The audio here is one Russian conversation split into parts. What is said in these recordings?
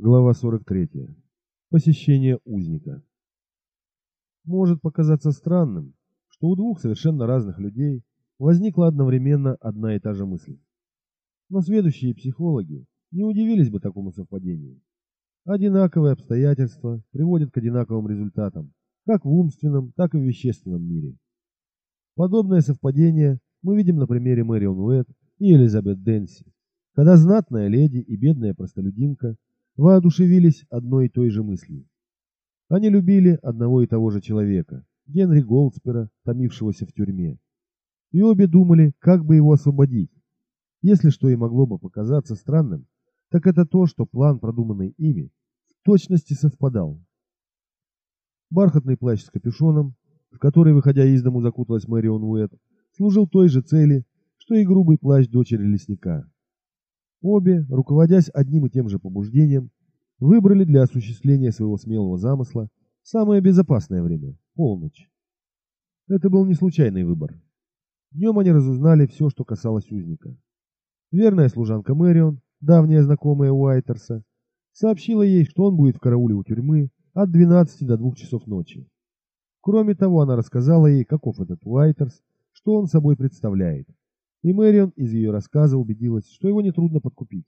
Глава 43. Посещение узника. Может показаться странным, что у двух совершенно разных людей возникла одновременно одна и та же мысль. Но сведущие психологи не удивились бы такому совпадению. Одинаковые обстоятельства приводят к одинаковым результатам, как в умственном, так и в вещественном мире. Подобное совпадение мы видим на примере Мэрион Уэт и Элизабет Дэнси, когда знатная леди и бедная простолюдинка – воодушевились одной и той же мыслью. Они любили одного и того же человека, Генри Голдспера, томившегося в тюрьме. И обе думали, как бы его освободить. Если что и могло бы показаться странным, так это то, что план, продуманный ими, в точности совпадал. Бархатный плащ с капюшоном, в который, выходя из дому, закуталась Мэрион Уэт, служил той же цели, что и грубый плащ дочери лесника. Обе, руководясь одним и тем же побуждением, выбрали для осуществления своего смелого замысла самое безопасное время – полночь. Это был не случайный выбор. Днем они разузнали все, что касалось узника. Верная служанка Мэрион, давняя знакомая Уайтерса, сообщила ей, что он будет в карауле у тюрьмы от 12 до 2 часов ночи. Кроме того, она рассказала ей, каков этот Уайтерс, что он собой представляет и Мэрион из ее рассказа убедилась, что его нетрудно подкупить.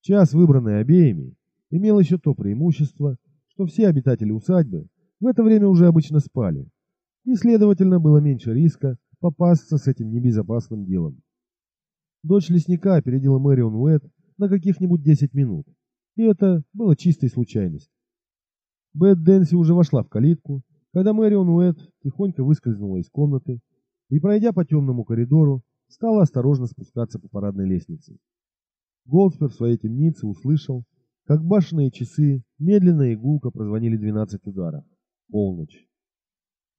Час, выбранный обеими, имел еще то преимущество, что все обитатели усадьбы в это время уже обычно спали, и, следовательно, было меньше риска попасться с этим небезопасным делом. Дочь лесника опередила Мэрион Уэт на каких-нибудь 10 минут, и это было чистой случайностью. Бет Дэнси уже вошла в калитку, когда Мэрион Уэт тихонько выскользнула из комнаты и, пройдя по темному коридору, стала осторожно спускаться по парадной лестнице. Голдспер в своей темнице услышал, как башенные часы медленно и гулко прозвонили 12 ударов. Полночь.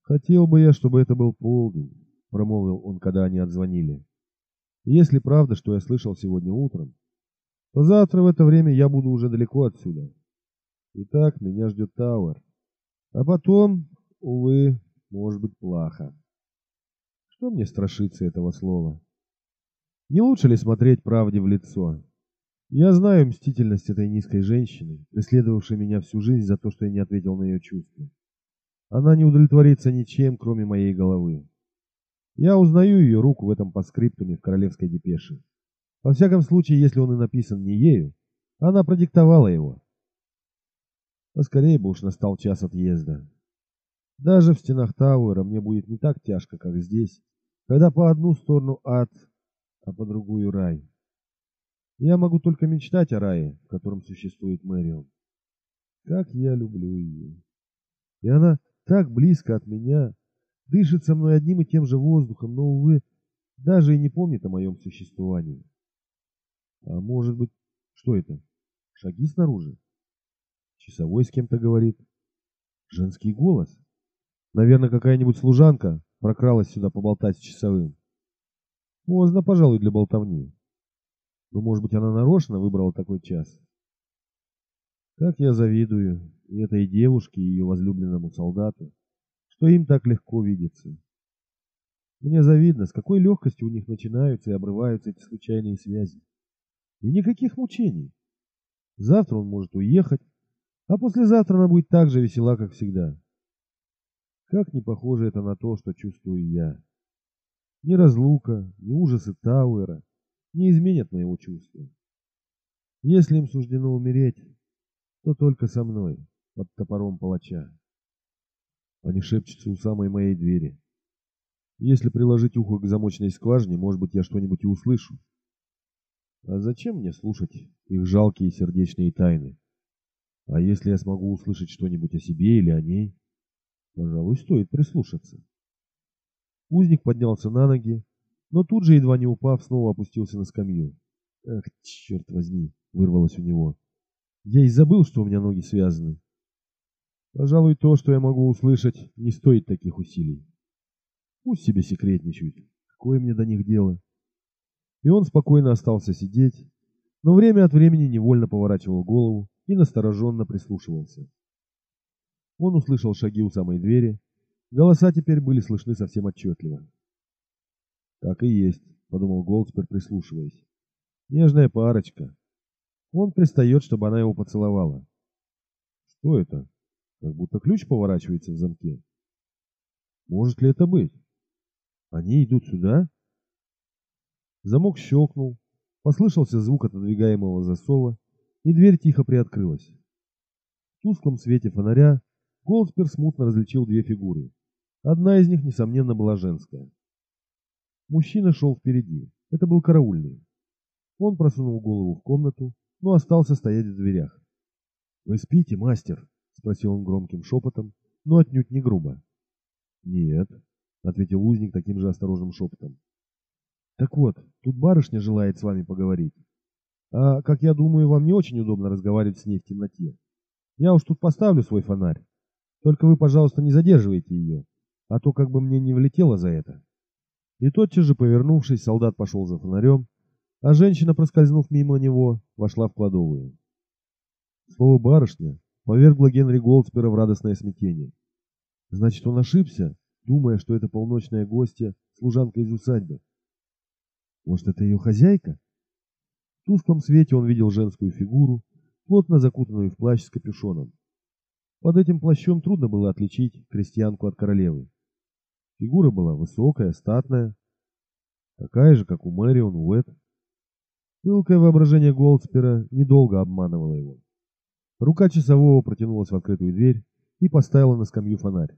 «Хотел бы я, чтобы это был полдень», — промолвил он, когда они отзвонили. «Если правда, что я слышал сегодня утром, то завтра в это время я буду уже далеко отсюда. Итак, меня ждет Тауэр. А потом, увы, может быть плохо». Что мне страшиться этого слова? Не лучше ли смотреть правде в лицо? Я знаю мстительность этой низкой женщины, преследовавшей меня всю жизнь за то, что я не ответил на ее чувства. Она не удовлетворится ничем, кроме моей головы. Я узнаю ее руку в этом паскриптуме в королевской депеше. Во всяком случае, если он и написан не ею, она продиктовала его. Поскорее бы уж настал час отъезда. Даже в стенах Тауэра мне будет не так тяжко, как здесь, когда по одну сторону ад, а по другую рай. Я могу только мечтать о рае, в котором существует Мэрион. Как я люблю ее. И она так близко от меня, дышит со мной одним и тем же воздухом, но, увы, даже и не помнит о моем существовании. А может быть, что это? Шаги снаружи? Часовой с кем-то говорит. Женский голос. Наверное, какая-нибудь служанка прокралась сюда поболтать с часовым. Поздно, пожалуй, для болтовни. Но, может быть, она нарочно выбрала такой час. Как я завидую и этой девушке, и ее возлюбленному солдату, что им так легко видеться. Мне завидно, с какой легкостью у них начинаются и обрываются эти случайные связи. И никаких мучений. Завтра он может уехать, а послезавтра она будет так же весела, как всегда. Как не похоже это на то, что чувствую я. Ни разлука, ни ужасы Тауэра не изменят моего чувства. Если им суждено умереть, то только со мной, под топором палача. Они шепчутся у самой моей двери. Если приложить ухо к замочной скважине, может быть, я что-нибудь и услышу. А зачем мне слушать их жалкие сердечные тайны? А если я смогу услышать что-нибудь о себе или о ней? Пожалуй, стоит прислушаться. Узник поднялся на ноги, но тут же, едва не упав, снова опустился на скамью. «Ах, черт возьми!» — вырвалось у него. «Я и забыл, что у меня ноги связаны. Пожалуй, то, что я могу услышать, не стоит таких усилий. Пусть себе секретничают. Какое мне до них дело?» И он спокойно остался сидеть, но время от времени невольно поворачивал голову и настороженно прислушивался. Он услышал шаги у самой двери. Голоса теперь были слышны совсем отчетливо. «Так и есть», — подумал Голдспер, прислушиваясь. «Нежная парочка. Он пристает, чтобы она его поцеловала. Что это? Как будто ключ поворачивается в замке. Может ли это быть? Они идут сюда? Замок щелкнул, послышался звук отодвигаемого засова, и дверь тихо приоткрылась. В тусклом свете фонаря Голдспер смутно различил две фигуры. Одна из них, несомненно, была женская. Мужчина шел впереди. Это был караульный. Он просунул голову в комнату, но остался стоять в дверях. «Вы спите, мастер?» — спросил он громким шепотом, но отнюдь не грубо. «Нет», — ответил узник таким же осторожным шепотом. «Так вот, тут барышня желает с вами поговорить. А, как я думаю, вам не очень удобно разговаривать с ней в темноте. Я уж тут поставлю свой фонарь. Только вы, пожалуйста, не задерживайте ее, а то как бы мне не влетело за это». И тотчас же, повернувшись, солдат пошел за фонарем, а женщина, проскользнув мимо него, вошла в кладовую. Слово «барышня» повергло Генри Голдспера в радостное смятение. Значит, он ошибся, думая, что это полночная гостья, служанка из усадьбы. Может, это ее хозяйка? В тусклом свете он видел женскую фигуру, плотно закутанную в плащ с капюшоном. Под этим плащом трудно было отличить крестьянку от королевы. Фигура была высокая, статная, такая же, как у Мэрион Уэт. Пылкое воображение Голдспера недолго обманывало его. Рука часового протянулась в открытую дверь и поставила на скамью фонарь.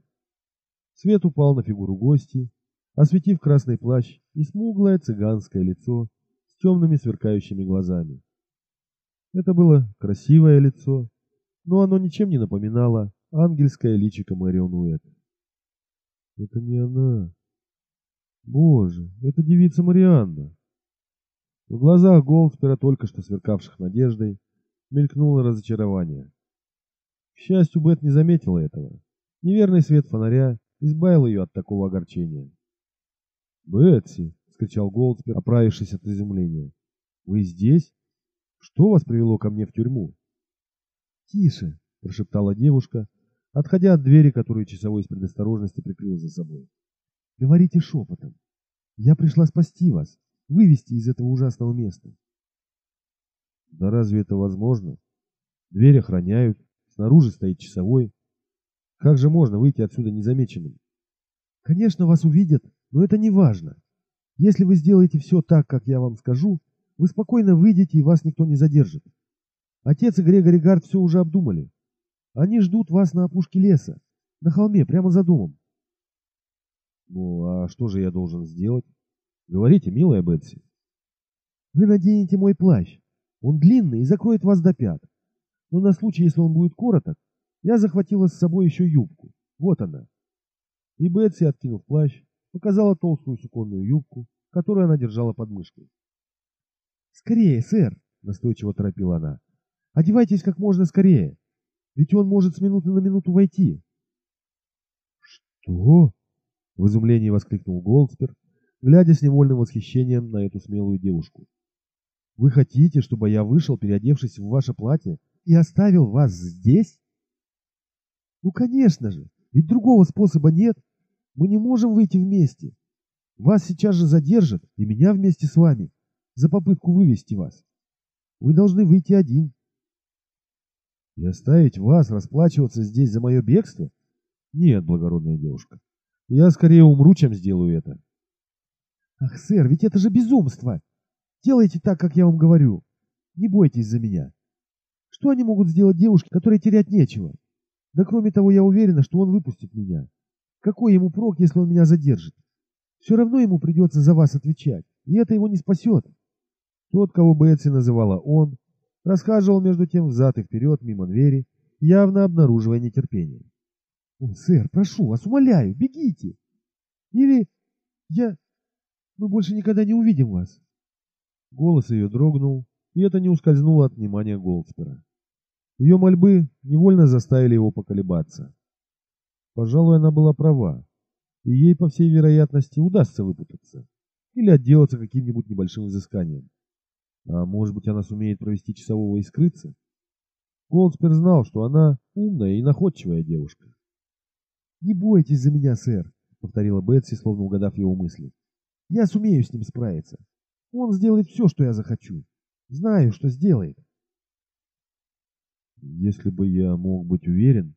Свет упал на фигуру гостей, осветив красный плащ и смуглое цыганское лицо с темными сверкающими глазами. Это было красивое лицо, но оно ничем не напоминало ангельское личико Мэрион Уэт. Это не она. Боже, это девица Марианна. В глазах Голдспера, только что сверкавших надеждой, мелькнуло разочарование. К счастью, Бет не заметила этого. Неверный свет фонаря избавил ее от такого огорчения. «Бетси!» — вскричал Голдспер, оправившись от изумления. «Вы здесь? Что вас привело ко мне в тюрьму?» «Тише!» — прошептала девушка, отходя от двери, которую часовой из предосторожности прикрыл за собой. «Говорите шепотом. Я пришла спасти вас, вывести из этого ужасного места». «Да разве это возможно? Дверь охраняют, снаружи стоит часовой. Как же можно выйти отсюда незамеченным?» «Конечно, вас увидят, но это не важно. Если вы сделаете все так, как я вам скажу, вы спокойно выйдете, и вас никто не задержит. Отец и Грегори Гард все уже обдумали. Они ждут вас на опушке леса, на холме, прямо за домом. Ну, а что же я должен сделать? Говорите, милая Бетси. Вы наденете мой плащ. Он длинный и закроет вас до пят. Но на случай, если он будет короток, я захватила с собой еще юбку. Вот она. И Бетси, откинув плащ, показала толстую суконную юбку, которую она держала под мышкой. «Скорее, сэр!» — настойчиво торопила она. «Одевайтесь как можно скорее. Ведь он может с минуты на минуту войти. Что? В изумлении воскликнул Голдспер, глядя с невольным восхищением на эту смелую девушку. Вы хотите, чтобы я вышел, переодевшись в ваше платье, и оставил вас здесь? Ну, конечно же, ведь другого способа нет. Мы не можем выйти вместе. Вас сейчас же задержат, и меня вместе с вами, за попытку вывести вас. Вы должны выйти один. И оставить вас расплачиваться здесь за мое бегство? Нет, благородная девушка. Я скорее умру, чем сделаю это. Ах, сэр, ведь это же безумство. Делайте так, как я вам говорю. Не бойтесь за меня. Что они могут сделать девушке, которой терять нечего? Да кроме того, я уверена, что он выпустит меня. Какой ему прок, если он меня задержит? Все равно ему придется за вас отвечать, и это его не спасет. Тот, кого Бетси называла он, расхаживал между тем взад и вперед мимо двери, явно обнаруживая нетерпение. «О, сэр, прошу вас, умоляю, бегите! Или я... Мы больше никогда не увидим вас!» Голос ее дрогнул, и это не ускользнуло от внимания Голдспера. Ее мольбы невольно заставили его поколебаться. Пожалуй, она была права, и ей, по всей вероятности, удастся выпутаться или отделаться каким-нибудь небольшим взысканием. А может быть, она сумеет провести часового и скрыться? Голдспер знал, что она умная и находчивая девушка. «Не бойтесь за меня, сэр», — повторила Бетси, словно угадав его мысли. «Я сумею с ним справиться. Он сделает все, что я захочу. Знаю, что сделает». Если бы я мог быть уверен...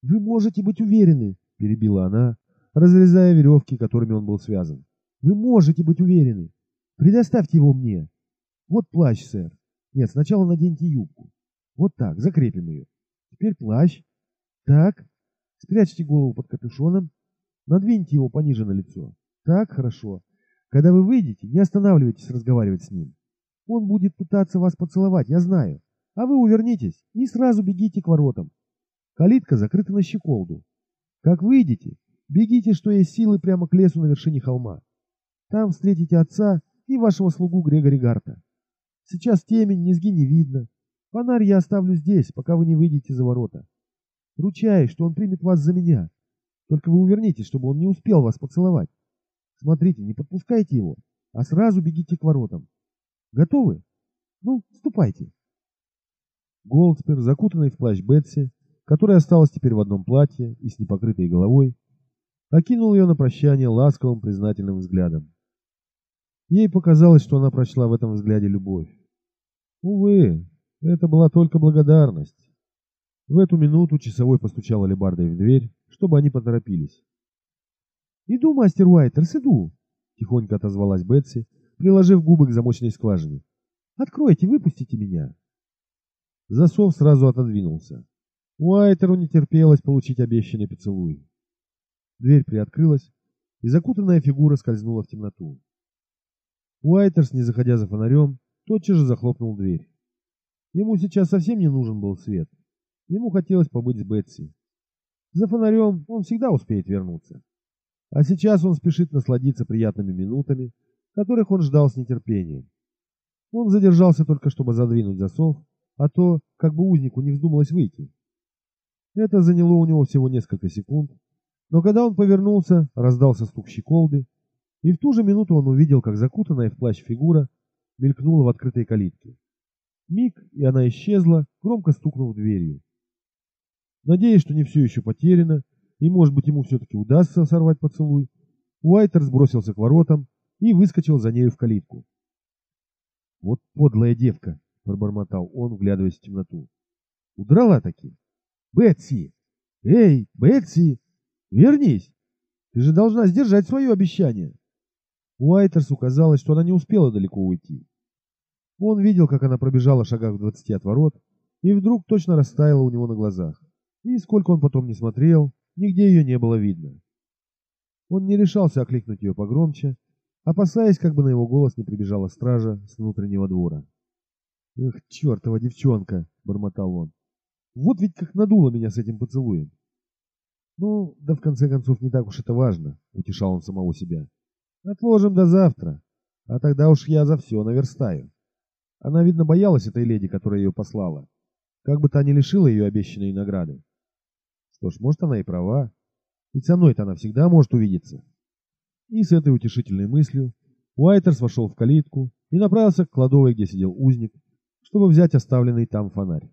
Вы можете быть уверены, перебила она, разрезая веревки, которыми он был связан. Вы можете быть уверены. Предоставьте его мне. Вот плащ, сэр. Нет, сначала наденьте юбку. Вот так, закрепим ее. Теперь плащ. Так. Спрячьте голову под капюшоном. Надвиньте его пониже на лицо. Так, хорошо. Когда вы выйдете, не останавливайтесь разговаривать с ним. Он будет пытаться вас поцеловать, я знаю. А вы увернитесь и сразу бегите к воротам. Калитка закрыта на щеколду. Как выйдете, бегите, что есть силы, прямо к лесу на вершине холма. Там встретите отца и вашего слугу Грегори Гарта. Сейчас темень, низги не видно. Фонарь я оставлю здесь, пока вы не выйдете за ворота. Ручаюсь, что он примет вас за меня. Только вы увернитесь, чтобы он не успел вас поцеловать. Смотрите, не подпускайте его, а сразу бегите к воротам. Готовы? Ну, ступайте. Голдспер, закутанный в плащ Бетси, которая осталась теперь в одном платье и с непокрытой головой, окинул ее на прощание ласковым признательным взглядом. Ей показалось, что она прочла в этом взгляде любовь. Увы, это была только благодарность. В эту минуту часовой постучал алебардой в дверь, чтобы они поторопились. «Иду, мастер Уайтерс, иду!» — тихонько отозвалась Бетси, приложив губы к замочной скважине. «Откройте, выпустите меня!» Засов сразу отодвинулся. Уайтеру не терпелось получить обещанный поцелуй. Дверь приоткрылась, и закутанная фигура скользнула в темноту. Уайтерс, не заходя за фонарем, тотчас же захлопнул дверь. Ему сейчас совсем не нужен был свет. Ему хотелось побыть с Бетси. За фонарем он всегда успеет вернуться. А сейчас он спешит насладиться приятными минутами, которых он ждал с нетерпением. Он задержался только, чтобы задвинуть засов, а то, как бы узнику не вздумалось выйти. Это заняло у него всего несколько секунд, но когда он повернулся, раздался стук щеколды, и в ту же минуту он увидел, как закутанная в плащ фигура мелькнула в открытой калитке. Миг, и она исчезла, громко стукнув дверью. Надеясь, что не все еще потеряно, и, может быть, ему все-таки удастся сорвать поцелуй, Уайтер сбросился к воротам и выскочил за нею в калитку. «Вот подлая девка!» — пробормотал он, вглядываясь в темноту. «Удрала таки! Бетси! Эй, Бетси! Вернись! Ты же должна сдержать свое обещание!» Уайтерсу казалось, что она не успела далеко уйти. Он видел, как она пробежала шагах в двадцати от ворот, и вдруг точно растаяла у него на глазах. И сколько он потом не смотрел, Нигде ее не было видно. Он не решался окликнуть ее погромче, опасаясь, как бы на его голос не прибежала стража с внутреннего двора. «Эх, чертова девчонка!» — бормотал он. «Вот ведь как надуло меня с этим поцелуем!» «Ну, да в конце концов не так уж это важно», — утешал он самого себя. «Отложим до завтра, а тогда уж я за все наверстаю». Она, видно, боялась этой леди, которая ее послала. Как бы та ни лишила ее обещанной награды. Что ж, может она и права. Ведь со мной-то она всегда может увидеться. И с этой утешительной мыслью Уайтерс вошел в калитку и направился к кладовой, где сидел узник, чтобы взять оставленный там фонарь.